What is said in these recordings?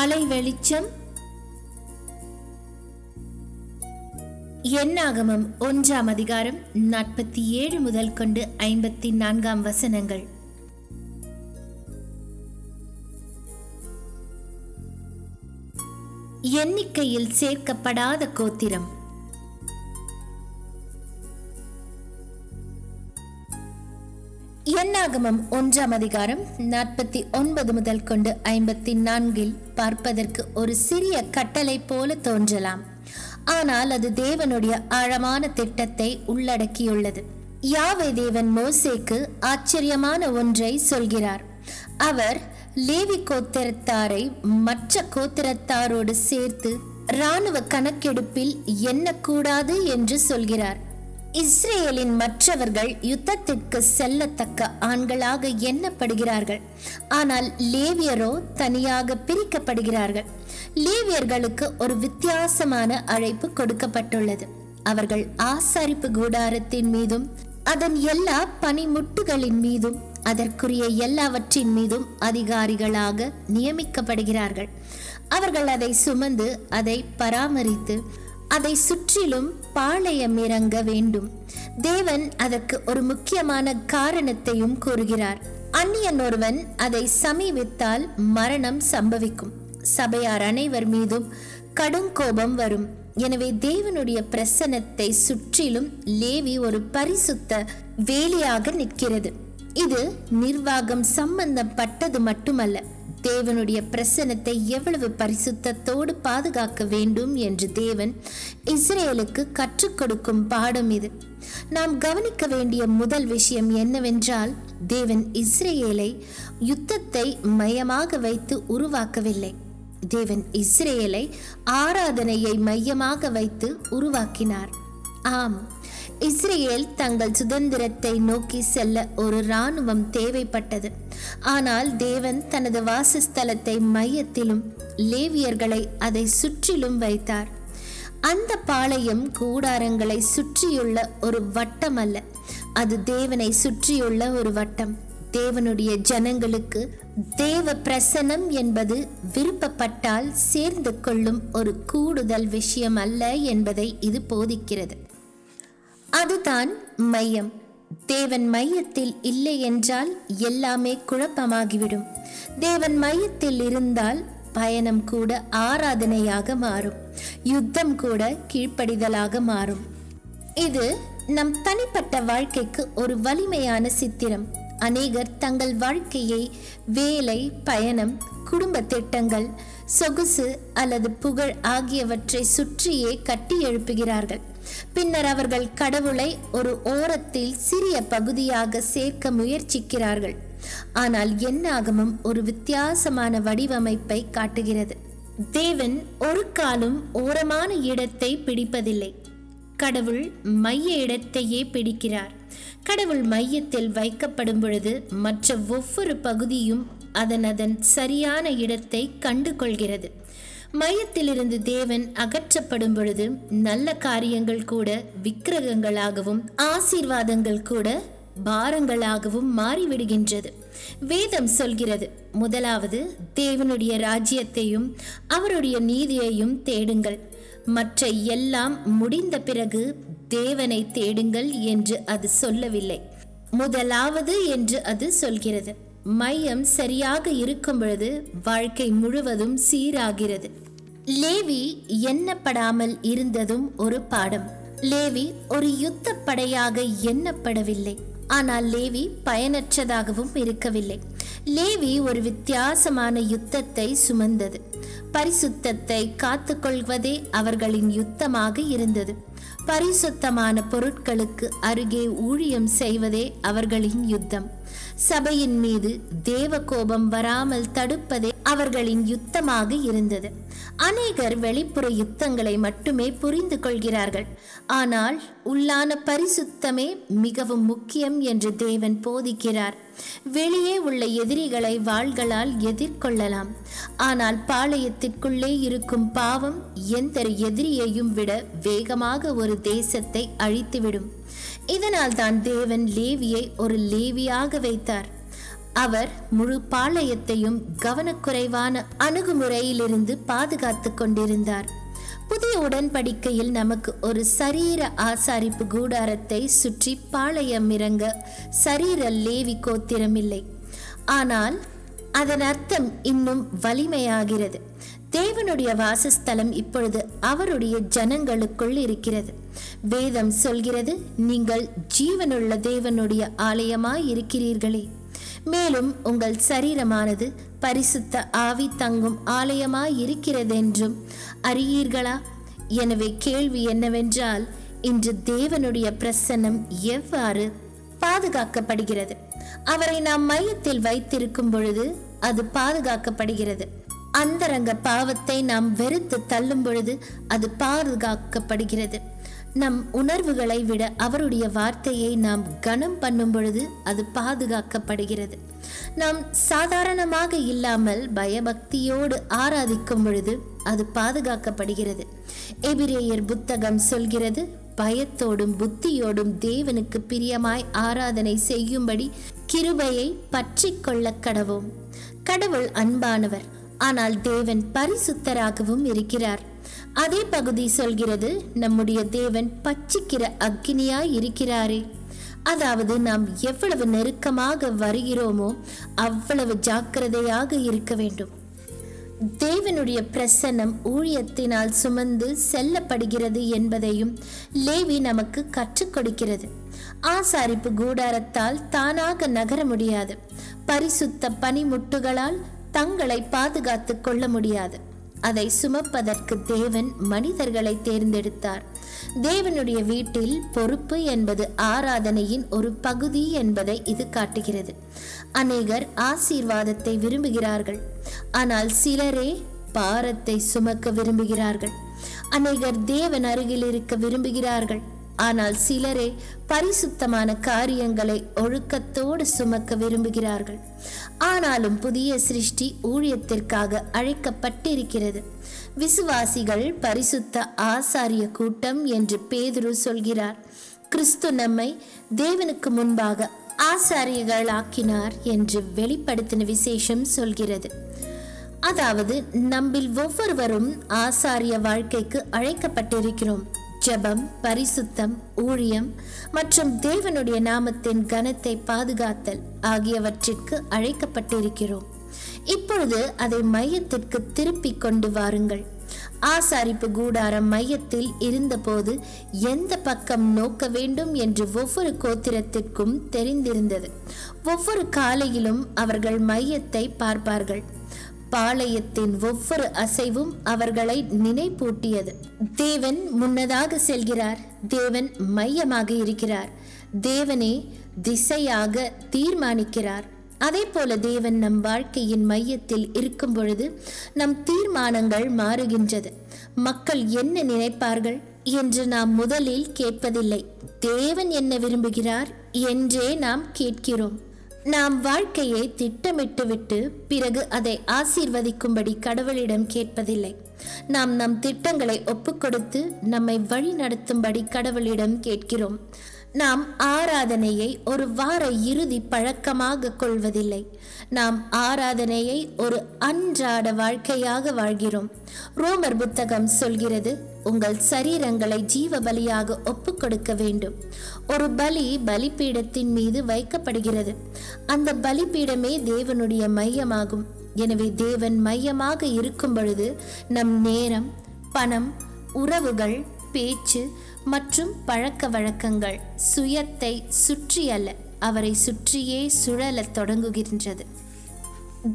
காலை வெளிச்சம். எண்ணாகமம் ஒன்றாம் அதிகாரம் நாற்பத்தி ஏழு முதல் கொண்டு ஐம்பத்தி நான்காம் வசனங்கள். எண்ணிக்கையில் சேர்க்கப்படாத கோத்திரம். எண்ணாகமம் ஒன்றாம் அதிகாரம் நாற்பத்தி ஒன்பது முதல் கொண்டு ஐம்பத்தி நான்கில் பார்ப்பதற்கு ஒரு சிறிய கட்டளை போல தோன்றலாம். ஆனால் அது தேவனுடைய ஆழமான திட்டத்தை உள்ளடக்கியுள்ளது. யாவே தேவன் மோசேக்கு ஆச்சரியமான ஒன்றை சொல்கிறார். அவர் லேவி கோத்திரத்தாரை மற்ற கோத்திரத்தாரோடு சேர்த்து இராணுவ கணக்கெடுப்பில் எண்ணக்கூடாது என்று சொல்கிறார். இஸ்ரேலின் மற்றவர்கள் யுத்தத்திற்கு செல்லத்தக்க ஆண்களாக எண்ணப்படுகிறார்கள். ஆனால் லேவியரோ தனியாக பிரிக்கப்படுகிறார்கள். லேவியர்களுக்கு ஒரு வித்தியாசமான அழைப்பு கொடுக்கப்பட்டுள்ளது. அவர்கள் ஆசாரிப்பு கூடாரத்தின் மீதும் அதன் எல்லா பனிமுட்டுகளின் மீதும் அதற்குரிய எல்லாவற்றின் மீதும் அதிகாரிகளாக நியமிக்கப்படுகிறார்கள். அவர்கள் அதை சுமந்து அதை பராமரித்து அதை சுற்றிலும் பாளையம் இறங்க வேண்டும். தேவன் அதற்கு ஒரு முக்கியமான காரணத்தையும் கூறுகிறார். அந்நியன் ஒருவன் அதை சமீபித்தால் மரணம் சம்பவிக்கும். சபையார் அனைவர் மீதும் கடும் கோபம் வரும். எனவே தேவனுடைய பிரசனத்தை சுற்றிலும் லேவி ஒரு பரிசுத்த வேலியாக நிற்கிறது. இது நிர்வாகம் சம்பந்தப்பட்டது மட்டுமல்ல. தேவனுடைய பிரசனத்தை எவ்வளவு பரிசுத்தத்தோடு பாதுகாக்க வேண்டும் என்று தேவன் இஸ்ரேலுக்கு கற்றுக் கொடுக்கும் பாடம் இது. நாம் கவனிக்க வேண்டிய முதல் விஷயம் என்னவென்றால் தேவன் இஸ்ரேலை யுத்தத்தை மையமாக வைத்து உருவாக்கவில்லை. தேவன் இஸ்ரேலை ஆராதனையை மையமாக வைத்து உருவாக்கினார். ஆம். இஸ்ரேல் தங்கள் சுதந்திரத்தை நோக்கி செல்ல ஒரு இராணுவம் தேவைப்பட்டது. ஆனால் தேவன் தனது வாசஸ்தலத்தை மையத்திலும் லேவியர்களை அதை சுற்றிலும் வைத்தார். அந்த பாளையம் கூடாரங்களை சுற்றியுள்ள ஒரு வட்டம் அல்ல அது தேவனை சுற்றியுள்ள ஒரு வட்டம். தேவனுடைய ஜனங்களுக்கு தேவ பிரசனம் என்பது விருப்பப்பட்டால் சேர்ந்து கொள்ளும் ஒரு கூடுதல் விஷயம் அல்ல என்பதை இது போதிக்கிறது. அதுதான் மையம். தேவன் மையத்தில் இல்லை என்றால் எல்லாமே குழப்பமாகிவிடும். தேவன் மையத்தில் இருந்தால் பயணம் கூட ஆராதனையாக மாறும். யுத்தம் கூட கீழ்ப்படிதலாக மாறும். இது நம் தனிப்பட்ட வாழ்க்கைக்கு ஒரு வலிமையான சித்திரம். அநேகர் தங்கள் வாழ்க்கையை வேலை பயணம் குடும்ப திட்டங்கள் சொகுசு அல்லது புகழ் ஆகியவற்றை சுற்றியே கட்டி எழுப்புகிறார்கள். பின்னர் அவர்கள் கடவுளை ஒரு ஓரத்தில் சிறிய பகுதியாக சேர்க்க முயற்சிக்கிறார்கள். ஆனால் என்னாகமும் ஒரு வித்தியாசமான வடிவமைப்பை காட்டுகிறது. தேவன் ஒரு காலும் ஓரமான இடத்தை பிடிப்பதில்லை. கடவுள் மைய இடத்தையே பிடிக்கிறார். கடவுள் மையத்தில் வைக்கப்படும் பொழுது மற்ற ஒவ்வொரு பகுதியும் அதன் அதன் சரியான இடத்தை கண்டு கொள்கிறது மையத்திலிருந்து தேவன் அகற்றப்படும் பொழுது நல்ல காரியங்கள் கூட விக்கிரகங்களாகவும் ஆசீர்வாதங்கள் கூட பாரங்களாகவும் மாறிவிடுகின்றது. வேதம் சொல்கிறது முதலாவது தேவனுடைய ராஜ்யத்தையும் அவருடைய நீதியையும் தேடுங்கள். மற்ற எல்லாம் முடிந்த பிறகு தேவனை தேடுங்கள் என்று அது சொல்லவில்லை. முதலாவது என்று அது சொல்கிறது. மையம் சரியாக இருக்கும் பொழுது வாழ்க்கை முழுவதும் சீராகிறது. லேவி எண்ணப்படாமல் இருந்ததும் ஒரு பாடம். லேவி ஒரு யுத்த படையாக எண்ணப்படவில்லை. ஆனால் லேவி பயனற்றதாகவும் இருக்கவில்லை. லேவி ஒரு வித்தியாசமான யுத்தத்தை சுமந்தது. பரிசுத்தத்தை காத்துக்கொள்வதே அவர்களின் யுத்தமாக இருந்தது. பரிசுத்தமான பொருட்களுக்கு அருகே ஊழியம் செய்வதே அவர்களின் யுத்தம். சபையின் மீது தேவ கோபம் வராமல் தடுப்பதே அவர்களின் யுத்தமாக இருந்தது. அநேகர் வெளிப்புற யுத்தங்களை மட்டுமே புரிந்து கொள்கிறார்கள். ஆனால் உள்ளான பரிசுத்தமே மிகவும் முக்கியம் என்று தேவன் போதிக்கிறார். வெளியே உள்ள எதிரிகளை வாள்களால் எதிர்கொள்ளலாம். ஆனால் பாளையத்திற்குள்ளே இருக்கும் பாவம் எந்த எதிரியையும் விட வேகமாக ஒரு தேசத்தை அழித்துவிடும். இதனால் தான் தேவன் லேவியை ஒரு லேவியாக வைத்தார். அவர் முழு பாளையத்தையும் கவனக்குறைவான அணுகுமுறையிலிருந்து பாதுகாத்து கொண்டிருந்தார். புதிய உடன்படிக்கையில் நமக்கு ஒரு சரீர ஆசாரிப்பு கூடாரத்தை சுற்றி பாளையம் இறங்க சரீர லேவி கோத்திரமில்லை ஆனால் அதன் அர்த்தம் இன்னும் வலிமையாகிறது. தேவனுடைய வாசஸ்தலம் இப்பொழுது அவருடைய ஜனங்களுக்குள் இருக்கிறது. வேதம் சொல்கிறது நீங்கள் ஜீவனுள்ள தேவனுடைய ஆலயமாய் இருக்கிறீர்களே. மேலும் உங்கள் சரீரமானது பரிசுத்த ஆவி தங்கும் ஆலயமாய் இருக்கிறதென்றும் அறியீர்களா? எனவே கேள்வி என்னவென்றால் இன்று தேவனுடைய பிரசன்னம் எவ்வாறு பாதுகாக்கப்படுகிறது? அவரை நாம் மையத்தில் வைத்திருக்கும் பொழுது அது பாதுகாக்கப்படுகிறது. அந்தரங்க பாவத்தை நாம் வெறுத்து தள்ளும் பொழுது அது பாதுகாக்கப்படுகிறது. நம் உணர்வுகளை விட அவருடைய வார்த்தையை நாம் கனம் பண்ணும் பொழுது அது பாதுகாக்கப்படுகிறது. நாம் சாதாரணமாக இல்லாமல் பயபக்தியோடு ஆராதிக்கும் பொழுது அது பாதுகாக்கப்படுகிறது. எபிரேயர் புத்தகம் சொல்கிறது பயத்தோடும் புத்தியோடும் தேவனுக்கு பிரியமாய் ஆராதனை செய்யும்படி கிருபையை பற்றி கொள்ள கடவோம். கடவுள் அன்பானவர் ஆனால் தேவன் பரிசுத்தராகவும் இருக்கிறார். அதே பகுதி சொல்கிறது நம்முடைய தேவன் பச்சிக்கிற அக்னியாய் இருக்கிறாரே. அதாவது நாம் எவ்வளவு நெருக்கமாக வருகிறோமோ அவ்வளவு ஜாக்கிரதையாக இருக்க வேண்டும். தேவனுடைய பிரசன்னம் ஊழியத்தினால் சுமந்து செல்லப்படுகிறது என்பதையும் லேவி நமக்கு கற்றுக் கொடுக்கிறது. ஆசாரிப்பு கூடாரத்தால் தானாக நகர முடியாது. பரிசுத்த பனிமுட்டுகளால் தங்களை பாதுகாத்து கொள்ள முடியாது. அதை சுமப்பதற்கு தேவன் மனிதர்களை தேர்ந்தெடுத்தார். தேவனுடைய வீட்டில் பொறுப்பு என்பது ஆராதனையின் ஒரு பகுதி என்பதை இது காட்டுகிறது. அநேகர் ஆசீர்வாதத்தை விரும்புகிறார்கள். ஆனால் சிலரே பாரத்தை சுமக்க விரும்புகிறார்கள். அநேகர் தேவன் அருகில் இருக்க விரும்புகிறார்கள். ஆனால் சிலரே பரிசுத்தமான காரியங்களை ஒழுக்கத்தோடு சுமக்க விரும்புகிறார்கள். ஆனாலும் புதிய சிருஷ்டி ஊழியத்திற்காக அழைக்கப்பட்டிருக்கிறது. விசுவாசிகள் பரிசுத்த ஆசாரிய கூட்டம் என்று பேதுரு சொல்கிறார். கிறிஸ்து நம்மை தேவனுக்கு முன்பாக ஆசாரியர்களாக்கினார் என்று வெளிப்படுத்தின விசேஷம் சொல்கிறது. அதாவது நம்மில் ஒவ்வொருவரும் ஆசாரிய வாழ்க்கைக்கு அழைக்கப்பட்டிருக்கிறோம். ஜெபம் பரிசுத்தம் ஊழியம் மற்றும் தேவனுடைய நாமத்தின் கனத்தை பாதுகாத்தல் ஆகியவற்றிற்கு அழைக்கப்பட்டிருக்கிறோம். இப்பொழுது அதை மையத்திற்கு திருப்பிக் கொண்டு வாருங்கள். ஆசாரிப்பு கூடாரம் மையத்தில் இருந்தபோது எந்த பக்கம் நோக்க வேண்டும் என்று ஒவ்வொரு கோத்திரத்திற்கும் தெரிந்திருந்தது. ஒவ்வொரு காலையிலும் அவர்கள் மையத்தை பார்ப்பார்கள். பாளையத்தின் ஒவ்வொரு அசைவும் அவர்களை நினைப்பூட்டியது. தேவன் முன்னதாக செல்கிறார். தேவன் மையமாக இருக்கிறார். தேவனே திசையாக தீர்மானிக்கிறார். அதே போல தேவன் நம் வாழ்க்கையின் மையத்தில் இருக்கும் பொழுது நம் தீர்மானங்கள் மாறுகின்றது. மக்கள் என்ன நினைப்பார்கள் என்று நாம் முதலில் கேட்பதில்லை. தேவன் என்ன விரும்புகிறார் என்றே நாம் கேட்கிறோம். நாம் வாழ்க்கையை திட்டமிட்டுவிட்டு பிறகு அதை ஆசீர்வதிக்கும்படி கடவுளிடம் கேட்பதில்லை. நாம் நம் திட்டங்களை ஒப்புக்கொடுத்து நம்மை வழி நடத்தும்படி கடவுளிடம் கேட்கிறோம். நாம் ஆராதனையை ஒரு வார இறுதி பழக்கமாக கொள்வதில்லை. நாம் ஆராதனையை ஒரு அன்றாட வாழ்க்கையாக வாழ்கிறோம். ரோமர் புத்தகம் சொல்கிறது உங்கள் சரீரங்களை ஜீவ பலியாக ஒப்பு கொடுக்க வேண்டும். ஒரு பலி பலிப்பீடத்தின் மீது வைக்கப்படுகிறது. அந்த பலிப்பீடமே தேவனுடைய மையமாகும். எனவே தேவன் மையமாக இருக்கும் பொழுது நம் நேரம் பணம் உறவுகள் பேச்சு மற்றும் பழக்க வழக்கங்கள் சுயத்தை சுற்றி அல்ல அவரை சுற்றியே சுழலத் தொடங்குகின்றது.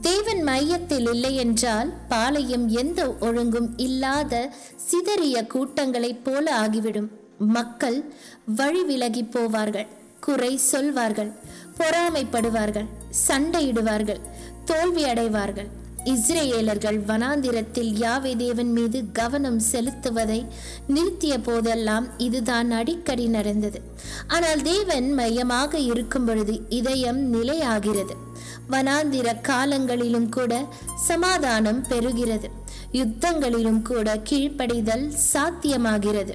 தேவன் மையத்தில் இல்லை என்றால் பாளையம் எந்த ஒழுங்கும் இல்லாத சிதறிய கூட்டங்களைப் போல ஆகிவிடும். மக்கள் வழி விலகி போவார்கள் குறை சொல்வார்கள் பொறாமைப்படுவார்கள் சண்டையிடுவார்கள் தோல்வி அடைவார்கள் இஸ்ரேலர்கள் வனாந்திரத்தில் யாவே தேவன் மீது கவனம் செலுத்துவதை நிறுத்திய போதெல்லாம் இதுதான் அடிக்கடி நடந்தது. ஆனால் தேவன் மையமாக இருக்கும் பொழுது இதயம் நிலையாகிறது. வனாந்திர காலங்களிலும் கூட சமாதானம் பெறுகிறது. யுத்தங்களிலும் கூட கீழ்ப்படிதல் சாத்தியமாகிறது.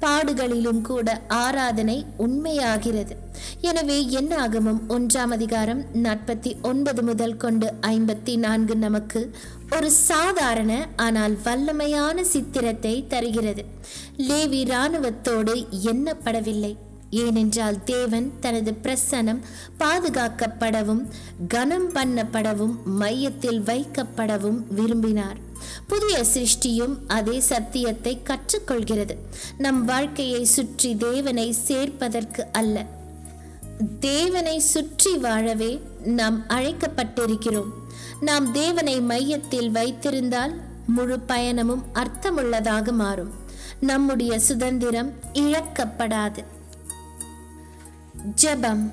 பாடுகளிலும் கூட ஆராதனை உண்மையாகிறது. எனவே என்னாகமும் ஒன்றாம் அதிகாரம் நாற்பத்தி ஒன்பது முதல் கொண்டு ஐம்பத்தி நான்கு நமக்கு ஒரு சாதாரண ஆனால் வல்லமையான சித்திரத்தை தருகிறது. லேவி இராணுவத்தோடு எண்ணப்படவில்லை. ஏனென்றால் தேவன் தனது பிரசனம் பாதுகாக்கப்படவும் கனம் பண்ணப்படவும் மையத்தில் வைக்கப்படவும் விரும்பினார். புதிய சிருஷ்டியும் அதே சத்தியத்தை கற்றுக்கொள்கிறது. நம் வாழ்க்கையை சுற்றி தேவனை சேர்ப்பதற்கு அல்ல. தேவனை சுற்றி வாழவே நாம் அழைக்கப்பட்டிருக்கிறோம். நாம் தேவனை மையத்தில் வைத்திருந்தால் முழு பயணமும் அர்த்தமுள்ளதாக மாறும். நம்முடைய சுதந்திரம் இழக்கப்படாது. ஜெபம்.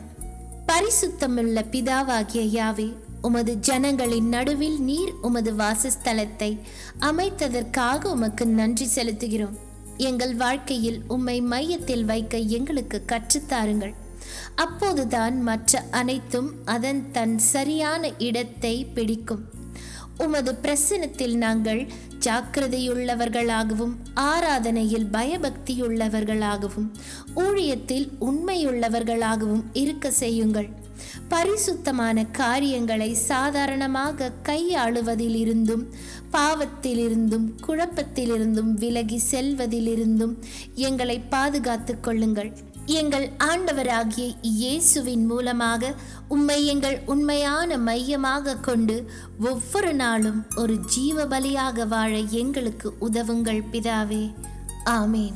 பரிசுத்தமுள்ள பிதாவாகிய யாவே உமது ஜனங்களின் நடுவில் நீர் உமது வாசஸ்தலத்தை அமைத்ததற்காக உமக்கு நன்றி செலுத்துகிறோம். எங்கள் வாழ்க்கையில் உம்மை மையத்தில் வைக்க எங்களுக்கு கற்றுத்தாருங்கள். அப்போதுதான் மற்ற அனைத்தும் அதன் தன் சரியான இடத்தை பிடிக்கும். உமது பிரசனத்தில் நாங்கள் ஜாக்கிரதையுள்ளவர்களாகவும் ஆராதனையில் பயபக்தியுள்ளவர்களாகவும் ஊழியத்தில் உண்மையுள்ளவர்களாகவும் இருக்க செய்யுங்கள். பரிசுத்தமான காரியங்களை சாதாரணமாக கையாளுவதிலிருந்தும் பாவத்திலிருந்தும் குழப்பத்திலிருந்தும் விலகி செல்வதிலிருந்தும் எங்களை பாதுகாத்துக் கொள்ளுங்கள். எங்கள் ஆண்டவராகிய இயேசுவின் மூலமாக உம்மை எங்கள் உண்மையான மையமாக கொண்டு ஒவ்வொரு நாளும் ஒரு ஜீவ பலியாக வாழ எங்களுக்கு உதவுங்கள் பிதாவே. ஆமேன்.